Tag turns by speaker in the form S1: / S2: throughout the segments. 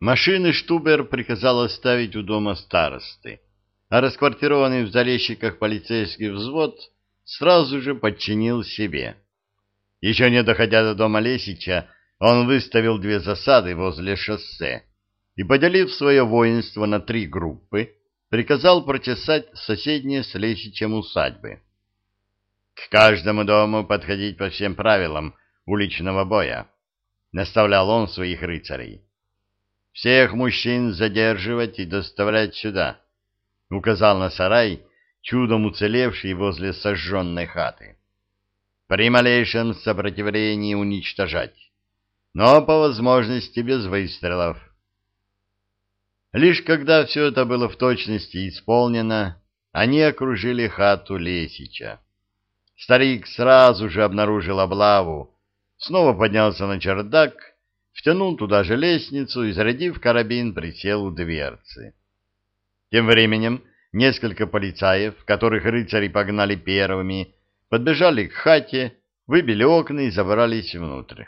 S1: Машины Штубер приказал оставить у дома старосты, а расквартированный в Залещиках полицейский взвод сразу же подчинил себе. Еще не доходя до дома Лесича, он выставил две засады возле шоссе и, поделив свое воинство на три группы, приказал прочесать соседние с Лесичем усадьбы. К каждому дому подходить по всем правилам уличного боя, наставлял он своих рыцарей. Всех мужчин задерживать и доставлять сюда, указал на сарай, чудом уцелевший возле сожженной хаты. При малейшем сопротивлении уничтожать, но по возможности без выстрелов. Лишь когда все это было в точности исполнено, они окружили хату Лесича. Старик сразу же обнаружил облаву, снова поднялся на чердак, втянул туда же лестницу и, зарядив карабин, присел у дверцы. Тем временем несколько полицаев, которых рыцари погнали первыми, подбежали к хате, выбили окна и забрались внутрь.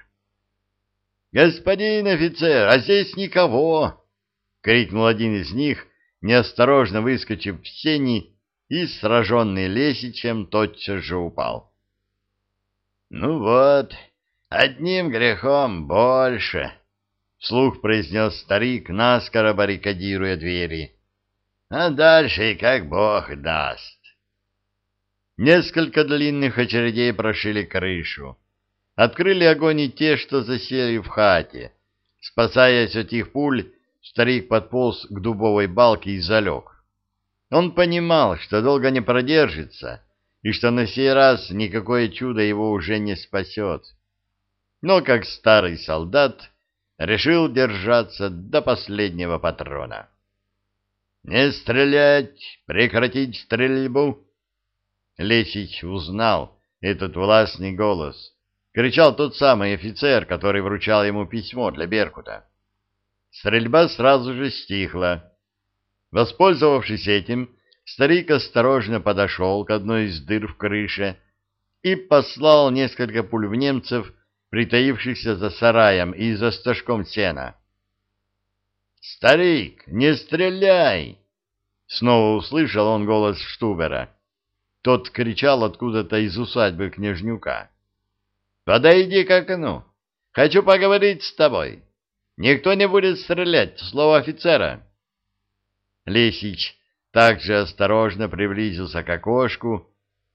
S1: — Господин офицер, а здесь никого! — крикнул один из них, неосторожно выскочив в сени и, сраженный лесичем, тотчас же упал. — Ну вот, одним грехом больше, — вслух произнес старик, наскоро баррикадируя двери. — А дальше как бог даст. Несколько длинных очередей прошили крышу. Открыли огонь и те, что засели в хате. Спасаясь от их пуль, старик подполз к дубовой балке и залег. Он понимал, что долго не продержится, и что на сей раз никакое чудо его уже не спасет. Но, как старый солдат, решил держаться до последнего патрона. «Не стрелять! Прекратить стрельбу!» Лесич узнал этот властный голос. Кричал тот самый офицер, который вручал ему письмо для Беркута. Стрельба сразу же стихла. Воспользовавшись этим, старик осторожно подошел к одной из дыр в крыше и послал несколько пуль в немцев, притаившихся за сараем и за стажком сена. «Старик, не стреляй!» Снова услышал он голос Штубера. Тот кричал откуда-то из усадьбы княжнюка. «Подойди к окну. Хочу поговорить с тобой. Никто не будет стрелять, слово офицера». Лесич также осторожно приблизился к окошку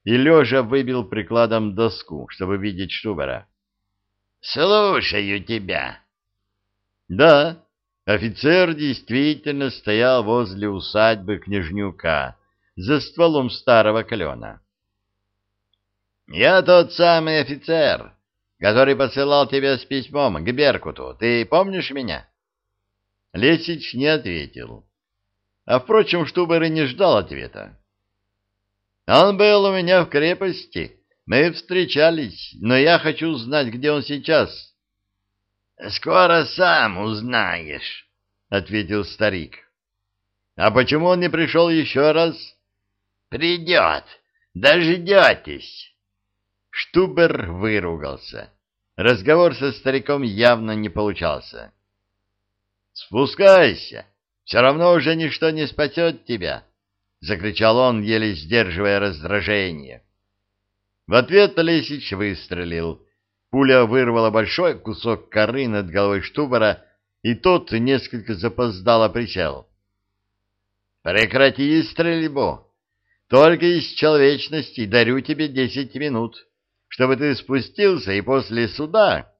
S1: и, лежа, выбил прикладом доску, чтобы видеть Штубера. «Слушаю тебя». «Да, офицер действительно стоял возле усадьбы Княжнюка, за стволом старого клена. «Я тот самый офицер, который посылал тебя с письмом к Беркуту. Ты помнишь меня?» Лесич не ответил. А, впрочем, Штубер и не ждал ответа. «Он был у меня в крепости. Мы встречались, но я хочу знать, где он сейчас». «Скоро сам узнаешь», — ответил старик. «А почему он не пришел еще раз?» «Придет, дождетесь». Штубер выругался. Разговор со стариком явно не получался. «Спускайся!» Все равно уже ничто не спасет тебя, — закричал он, еле сдерживая раздражение. В ответ Лесич выстрелил. Пуля вырвала большой кусок коры над головой Штубера, и тот несколько запоздало присел. «Прекрати стрельбу! Только из человечности дарю тебе десять минут, чтобы ты спустился и после суда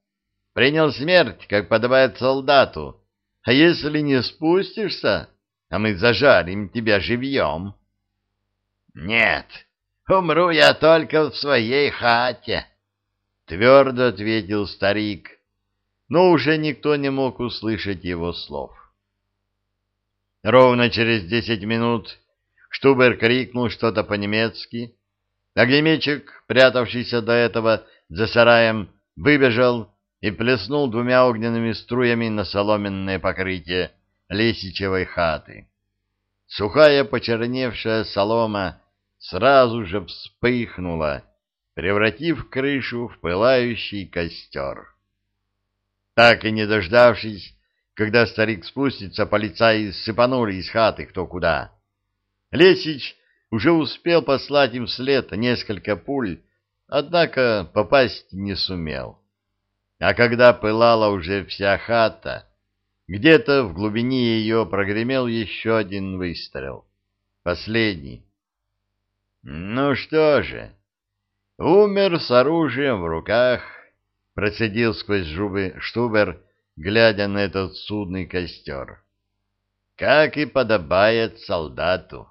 S1: принял смерть, как подобает солдату, а если не спустишься, а мы зажарим тебя живьем? — Нет, умру я только в своей хате, — твердо ответил старик, но уже никто не мог услышать его слов. Ровно через десять минут Штубер крикнул что-то по-немецки. Огнеметчик, прятавшийся до этого за сараем, выбежал и плеснул двумя огненными струями на соломенное покрытие лесичевой хаты. Сухая почерневшая солома сразу же вспыхнула, превратив крышу в пылающий костер. Так и не дождавшись, когда старик спустится, полицаи сыпанули из хаты кто куда. Лесич уже успел послать им вслед несколько пуль, однако попасть не сумел. А когда пылала уже вся хата, где-то в глубине ее прогремел еще один выстрел. Последний. Ну что же, умер с оружием в руках, процедил сквозь зубы Штубер, глядя на этот судный костер. Как и подобает солдату.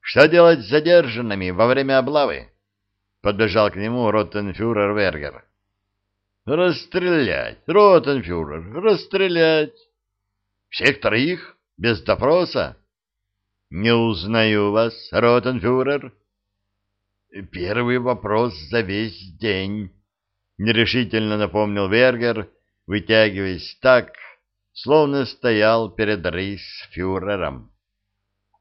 S1: Что делать с задержанными во время облавы? Подбежал к нему ротенфюрер Вергер. Расстрелять, ротенфюрер, расстрелять. Всех троих? Без допроса? Не узнаю вас, ротенфюрер. Первый вопрос за весь день, нерешительно напомнил Вергер, вытягиваясь так, словно стоял перед рейсфюрером.